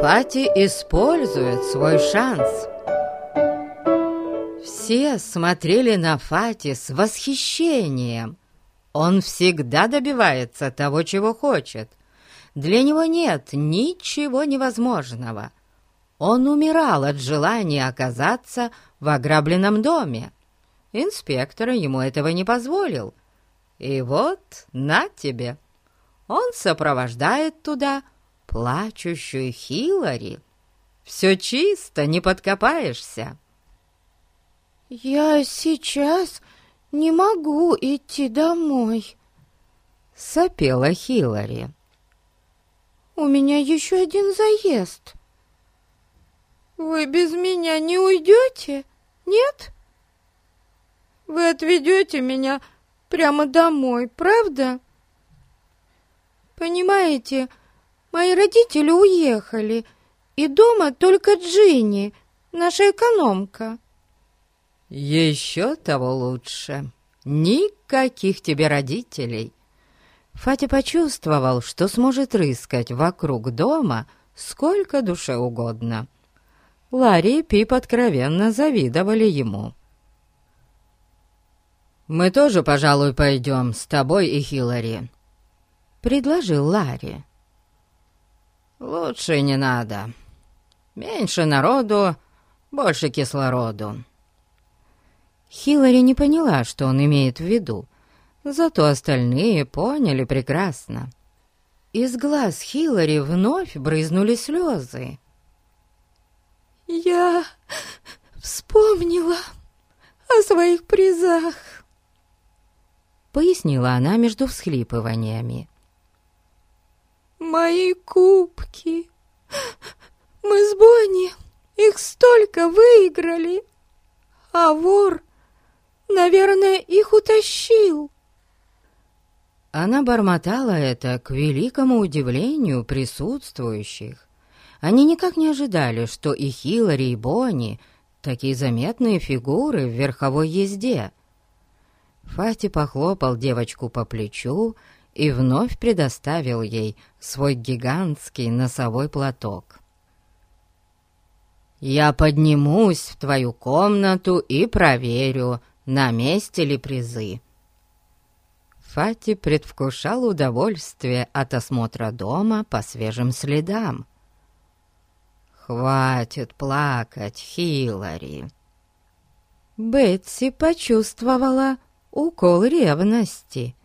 Фати использует свой шанс. Все смотрели на Фати с восхищением. Он всегда добивается того, чего хочет. Для него нет ничего невозможного. Он умирал от желания оказаться в ограбленном доме. Инспектор ему этого не позволил. И вот, на тебе, он сопровождает туда плачущую Хиллари. Все чисто, не подкопаешься. «Я сейчас не могу идти домой», — сопела Хиллари. «У меня еще один заезд». «Вы без меня не уйдете, нет?» «Вы отведете меня прямо домой, правда?» «Понимаете, мои родители уехали, и дома только Джинни, наша экономка». «Еще того лучше. Никаких тебе родителей». Фати почувствовал, что сможет рыскать вокруг дома сколько душе угодно. Ларри и Пип откровенно завидовали ему. «Мы тоже, пожалуй, пойдем с тобой и Хиллари», — предложил Ларри. «Лучше не надо. Меньше народу, больше кислороду». Хиллари не поняла, что он имеет в виду, зато остальные поняли прекрасно. Из глаз Хиллари вновь брызнули слезы. «Я вспомнила о своих призах», — пояснила она между всхлипываниями. «Мои кубки! Мы с Бонни их столько выиграли, а вор Наверное, их утащил». Она бормотала это к великому удивлению присутствующих. Они никак не ожидали, что и Хиллари, и Бонни — такие заметные фигуры в верховой езде. Фати похлопал девочку по плечу и вновь предоставил ей свой гигантский носовой платок. «Я поднимусь в твою комнату и проверю, на месте ли призы. Фати предвкушал удовольствие от осмотра дома по свежим следам. «Хватит плакать, Хиллари!» Бетси почувствовала укол ревности.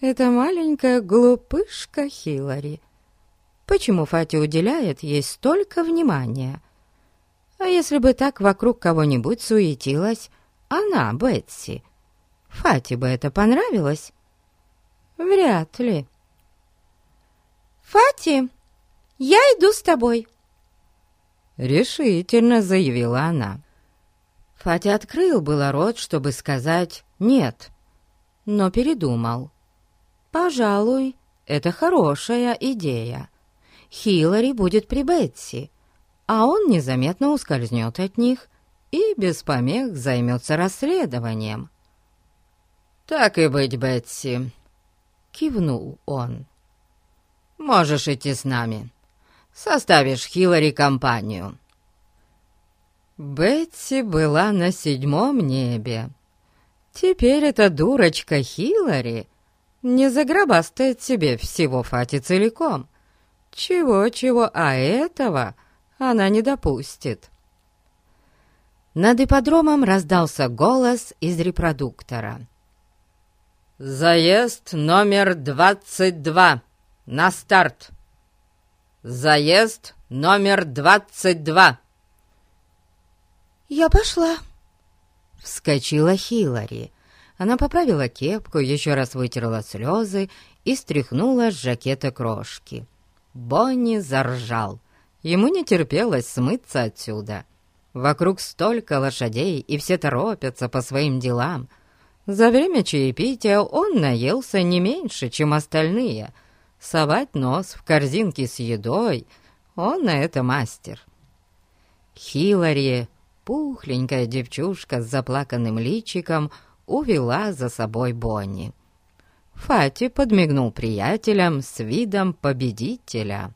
«Это маленькая глупышка Хиллари. Почему Фати уделяет ей столько внимания? А если бы так вокруг кого-нибудь суетилась, она, Бетси. Фати бы это понравилось? Вряд ли. «Фати, я иду с тобой!» Решительно заявила она. Фати открыл было рот, чтобы сказать «нет», но передумал. «Пожалуй, это хорошая идея. Хиллари будет при Бетси, а он незаметно ускользнет от них и без помех займется расследованием. «Так и быть, Бетси», — кивнул он. «Можешь идти с нами. Составишь Хиллари компанию». Бетси была на седьмом небе. Теперь эта дурочка Хиллари не загробастает себе всего Фати целиком. Чего-чего, а этого она не допустит. Над ипподромом раздался голос из репродуктора. «Заезд номер двадцать два! На старт! Заезд номер двадцать два!» «Я пошла!» Вскочила Хиллари. Она поправила кепку, еще раз вытерла слезы и стряхнула с жакета крошки. Бонни заржал. Ему не терпелось смыться отсюда. Вокруг столько лошадей, и все торопятся по своим делам. За время чаепития он наелся не меньше, чем остальные. Совать нос в корзинке с едой — он на это мастер. Хилари, пухленькая девчушка с заплаканным личиком, увела за собой Бонни. Фати подмигнул приятелям с видом победителя.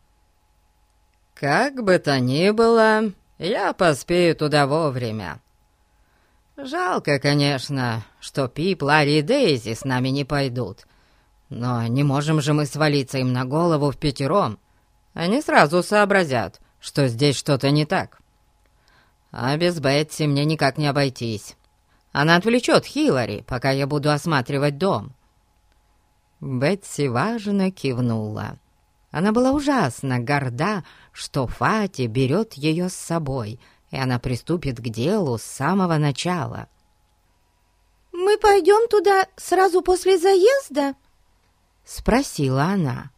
«Как бы то ни было, я поспею туда вовремя. Жалко, конечно, что Пип, Ларри и Дейзи с нами не пойдут. Но не можем же мы свалиться им на голову в пятером. Они сразу сообразят, что здесь что-то не так. А без Бетси мне никак не обойтись. Она отвлечет Хиллари, пока я буду осматривать дом». Бетси важно кивнула. Она была ужасно горда, что Фати берет ее с собой, и она приступит к делу с самого начала. «Мы пойдем туда сразу после заезда?» — спросила она.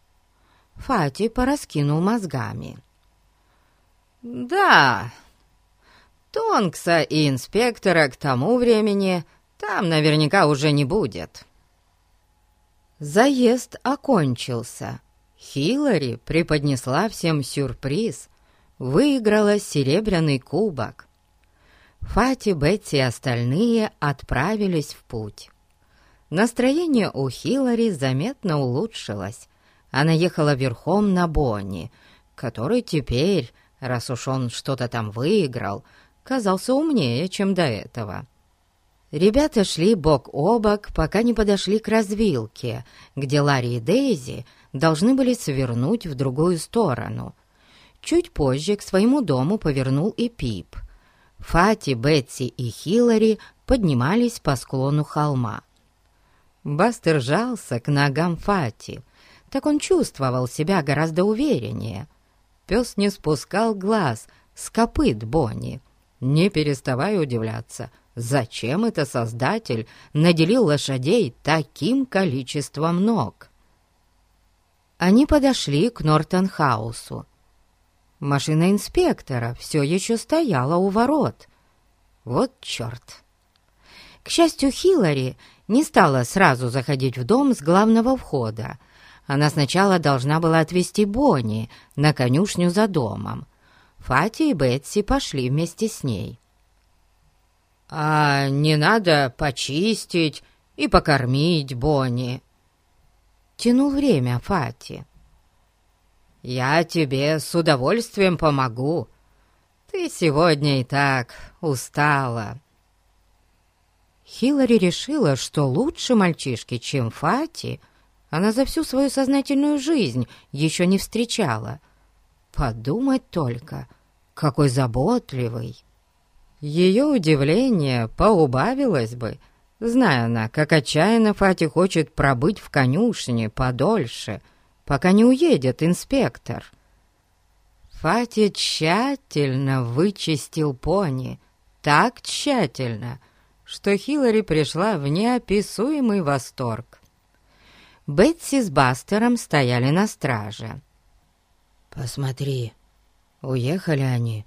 Фати пораскинул мозгами. «Да, Тонкса и инспектора к тому времени там наверняка уже не будет». Заезд окончился. Хиллари преподнесла всем сюрприз, выиграла серебряный кубок. Фати, Бетти и остальные отправились в путь. Настроение у Хиллари заметно улучшилось. Она ехала верхом на Бонни, который теперь, раз уж он что-то там выиграл, казался умнее, чем до этого. Ребята шли бок о бок, пока не подошли к развилке, где Ларри и Дейзи должны были свернуть в другую сторону. Чуть позже к своему дому повернул и Пип. Фати, Бетси и Хиллари поднимались по склону холма. Бастер жался к ногам Фати. Так он чувствовал себя гораздо увереннее. Пес не спускал глаз с копыт Бонни, не переставая удивляться — Зачем это Создатель наделил лошадей таким количеством ног? Они подошли к Нортенхаусу. Машина инспектора все еще стояла у ворот. Вот черт! К счастью, Хиллари не стала сразу заходить в дом с главного входа. Она сначала должна была отвезти Бонни на конюшню за домом. Фати и Бетси пошли вместе с ней. «А не надо почистить и покормить Бонни?» Тянул время Фати. «Я тебе с удовольствием помогу. Ты сегодня и так устала». Хиллари решила, что лучше мальчишки, чем Фати, она за всю свою сознательную жизнь еще не встречала. Подумать только, какой заботливый. Ее удивление поубавилось бы, зная она, как отчаянно Фати хочет пробыть в конюшне подольше, пока не уедет инспектор. Фати тщательно вычистил пони, так тщательно, что Хиллари пришла в неописуемый восторг. Бетси с Бастером стояли на страже. «Посмотри, уехали они»,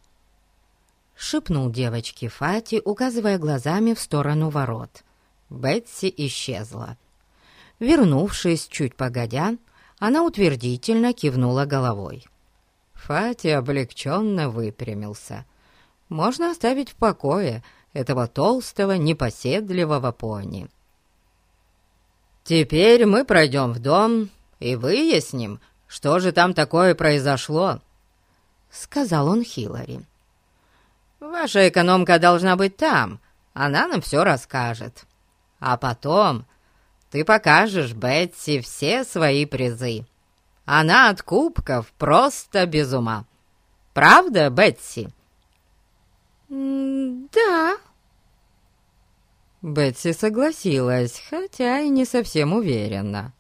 — шепнул девочке Фати, указывая глазами в сторону ворот. Бетси исчезла. Вернувшись чуть погодя, она утвердительно кивнула головой. Фати облегченно выпрямился. Можно оставить в покое этого толстого, непоседливого пони. «Теперь мы пройдем в дом и выясним, что же там такое произошло», — сказал он Хиллари. Ваша экономка должна быть там, она нам все расскажет. А потом ты покажешь Бетси все свои призы. Она от кубков просто без ума. Правда, Бетси?» «Да». Бетси согласилась, хотя и не совсем уверенно.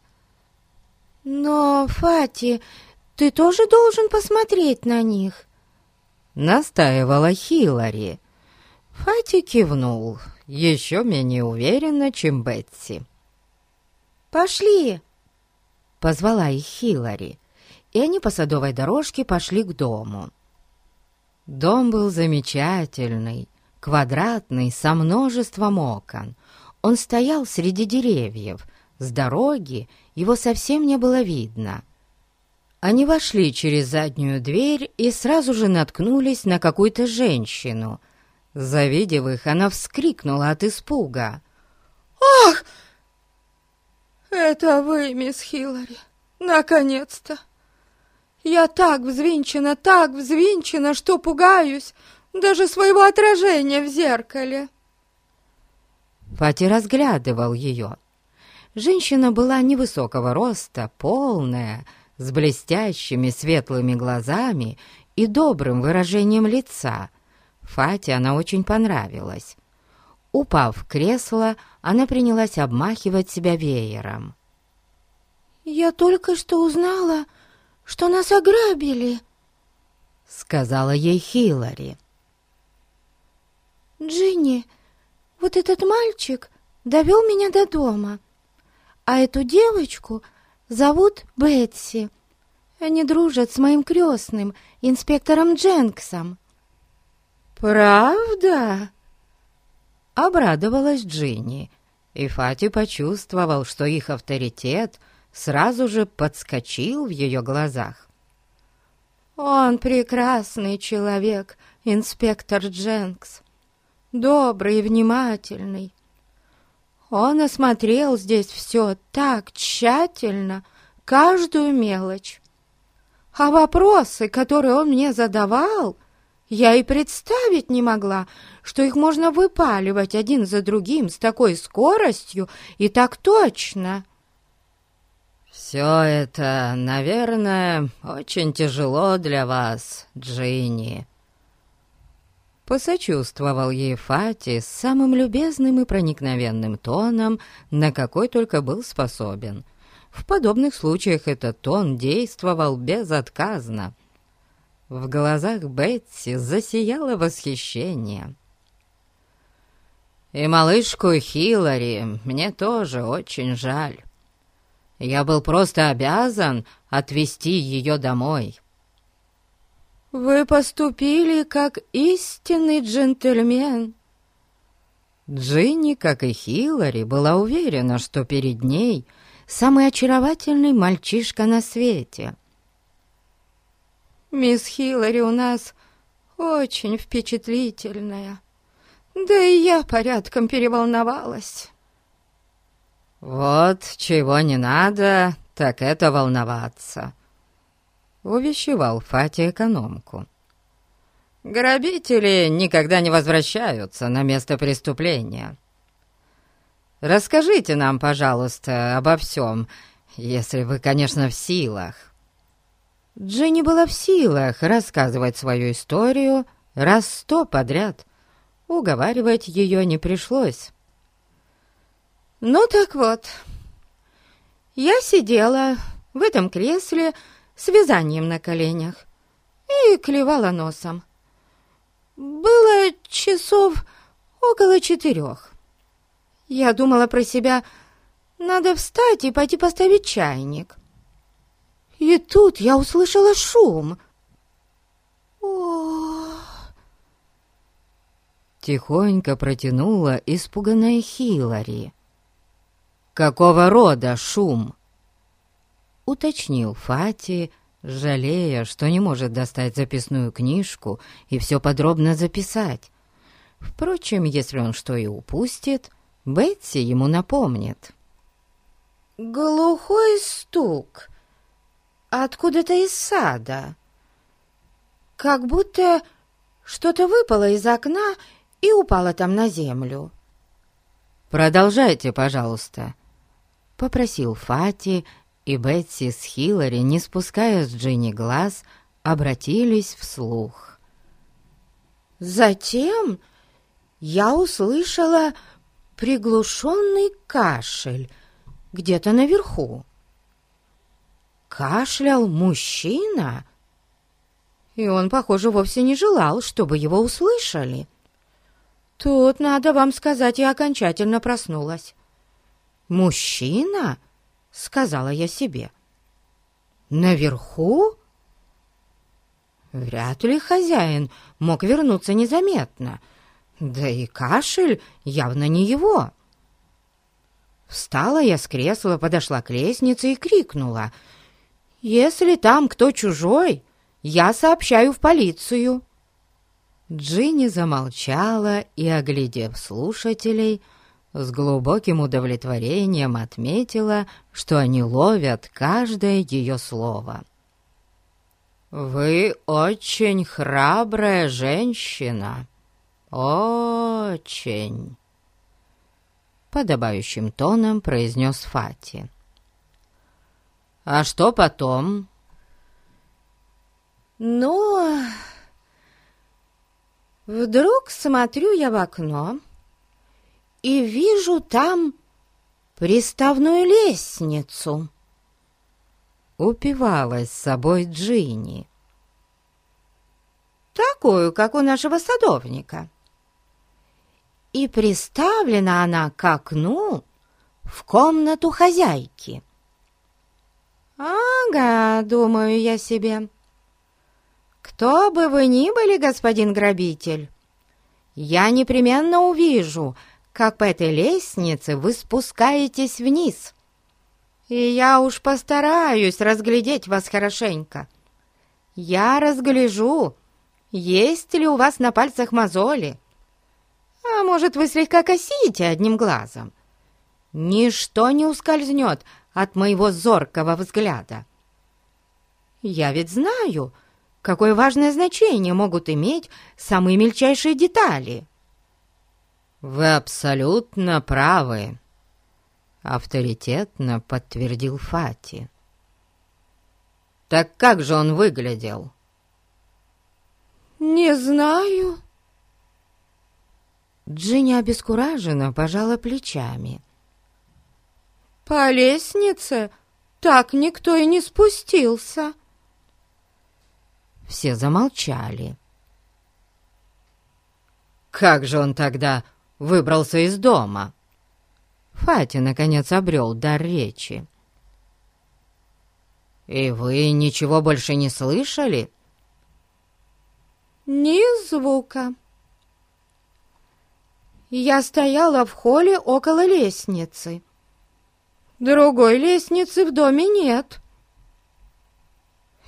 «Но, Фати, ты тоже должен посмотреть на них настаивала Хиллари. Фати кивнул, еще менее уверенно, чем Бетси. «Пошли!» — позвала их Хиллари, и они по садовой дорожке пошли к дому. Дом был замечательный, квадратный, со множеством окон. Он стоял среди деревьев, с дороги его совсем не было видно — они вошли через заднюю дверь и сразу же наткнулись на какую-то женщину. Завидев их, она вскрикнула от испуга. «Ах! Это вы, мисс Хиллари! Наконец-то! Я так взвинчена, так взвинчена, что пугаюсь даже своего отражения в зеркале. Фати разглядывал ее. Женщина была невысокого роста, полная, с блестящими светлыми глазами и добрым выражением лица. Фате она очень понравилась. Упав в кресло, она принялась обмахивать себя веером. «Я только что узнала, что нас ограбили», — сказала ей Хиллари. «Джинни, вот этот мальчик довел меня до дома, а эту девочку зовут Бетси. Они дружат с моим крестным, инспектором Дженксом». «Правда?» Обрадовалась Джинни, и Фати почувствовал, что их авторитет сразу же подскочил в ее глазах. «Он прекрасный человек, инспектор Дженкс, добрый и внимательный. Он осмотрел здесь все так тщательно, каждую мелочь. А вопросы, которые он мне задавал, я и представить не могла, что их можно выпаливать один за другим с такой скоростью и так точно. «Все это, наверное, очень тяжело для вас, Джинни», Посочувствовал ей Фати с самым любезным и проникновенным тоном, на какой только был способен. В подобных случаях этот тон действовал безотказно. В глазах Бетси засияло восхищение. «И малышку Хиллари мне тоже очень жаль. Я был просто обязан отвезти ее домой». «Вы поступили как истинный джентльмен». Джинни, как и Хиллари, была уверена, что перед ней самый очаровательный мальчишка на свете. «Мисс Хиллари у нас очень впечатлительная, да и я порядком переволновалась». «Вот чего не надо, так это волноваться», увещевал Фати экономку. «Грабители никогда не возвращаются на место преступления. Расскажите нам, пожалуйста, обо всем, если вы, конечно, в силах». Дженни была в силах рассказывать свою историю раз сто подряд. Уговаривать ее не пришлось. «Ну так вот, я сидела в этом кресле, с вязанием на коленях и клевала носом. Было часов около четырех. Я думала про себя, надо встать и пойти поставить чайник. И тут я услышала шум. О! Тихонько протянула испуганная Хиллари. «Какого рода шум?» Уточнил Фати, жалея, что не может достать записную книжку и все подробно записать. Впрочем, если он что и упустит, Бетси ему напомнит. «Глухой стук откуда-то из сада, как будто что-то выпало из окна и упало там на землю». «Продолжайте, пожалуйста», — попросил Фати, и Бетси с Хиллари, не спуская с Джинни глаз, обратились вслух. Затем я услышала приглушенный кашель где-то наверху. Кашлял мужчина, и он, похоже, вовсе не желал, чтобы его услышали. Тут, надо вам сказать, я окончательно проснулась. Мужчина сказала я себе. Наверху? Вряд ли хозяин мог вернуться незаметно, да и кашель явно не его. Встала я с кресла, подошла к лестнице и крикнула. «Если там кто чужой, я сообщаю в полицию». Джинни замолчала и, оглядев слушателей, с глубоким удовлетворением отметила, что они ловят каждое ее слово. «Вы очень храбрая женщина. Очень!» Подобающим тоном произнес Фати. «А что потом?» «Ну, вдруг смотрю я в окно и вижу там приставную лестницу» упивалась собой Джинни. Такую, как у нашего садовника. И приставлена она к окну в комнату хозяйки. «Ага, — думаю я себе, — кто бы вы ни были, господин грабитель, я непременно увижу, как по этой лестнице вы спускаетесь вниз» и я уж постараюсь разглядеть вас хорошенько. Я разгляжу, есть ли у вас на пальцах мозоли. А может, вы слегка косите одним глазом. Ничто не ускользнет от моего зоркого взгляда. Я ведь знаю, какое важное значение могут иметь самые мельчайшие детали. «Вы абсолютно правы», авторитетно подтвердил Фати. «Так как же он выглядел?» «Не знаю». Джинни обескураженно пожала плечами. «По лестнице так никто и не спустился». Все замолчали. «Как же он тогда выбрался из дома?» Фати, наконец, обрел дар речи. «И вы ничего больше не слышали?» «Ни звука». Я стояла в холле около лестницы. Другой лестницы в доме нет.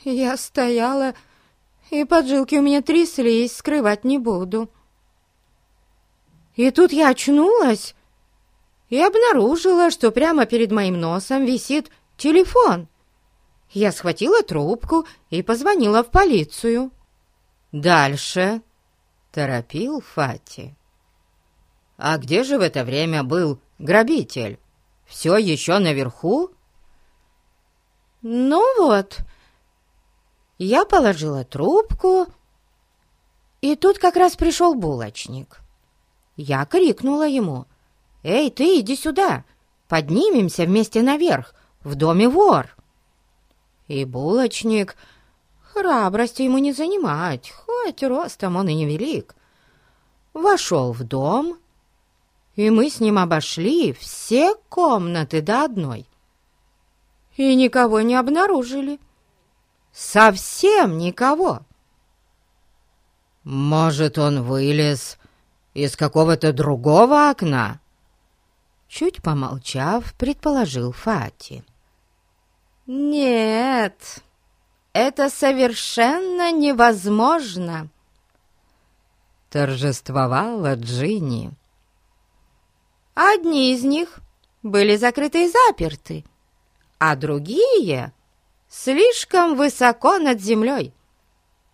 Я стояла, и поджилки у меня тряслись, скрывать не буду. И тут я очнулась и обнаружила, что прямо перед моим носом висит телефон. Я схватила трубку и позвонила в полицию. «Дальше», — торопил Фати. «А где же в это время был грабитель? Все еще наверху?» «Ну вот, я положила трубку, и тут как раз пришел булочник. Я крикнула ему — «Эй, ты, иди сюда! Поднимемся вместе наверх, в доме вор!» И булочник, храбрости ему не занимать, хоть ростом он и невелик, вошел в дом, и мы с ним обошли все комнаты до одной. И никого не обнаружили. Совсем никого. «Может, он вылез из какого-то другого окна?» Чуть помолчав, предположил Фати. «Нет, это совершенно невозможно!» Торжествовала Джинни. «Одни из них были закрыты и заперты, а другие слишком высоко над землей.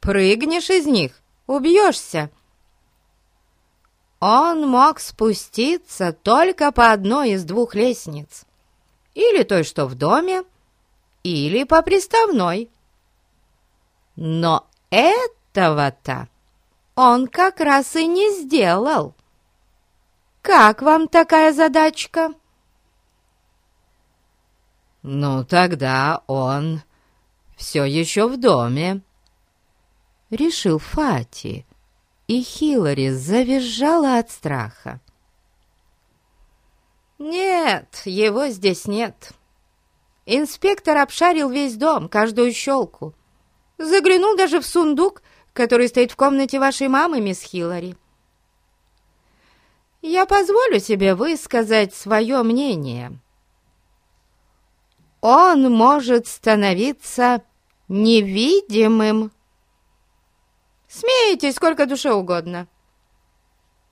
Прыгнешь из них — убьешься!» Он мог спуститься только по одной из двух лестниц. Или той, что в доме, или по приставной. Но этого-то он как раз и не сделал. Как вам такая задачка? Ну, тогда он все еще в доме, решил Фати и Хиллари завизжала от страха. «Нет, его здесь нет. Инспектор обшарил весь дом, каждую щелку. Заглянул даже в сундук, который стоит в комнате вашей мамы, мисс Хиллари. Я позволю себе высказать свое мнение. Он может становиться невидимым». Смейтесь сколько душе угодно.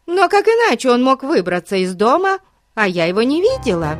Но как иначе он мог выбраться из дома, а я его не видела?»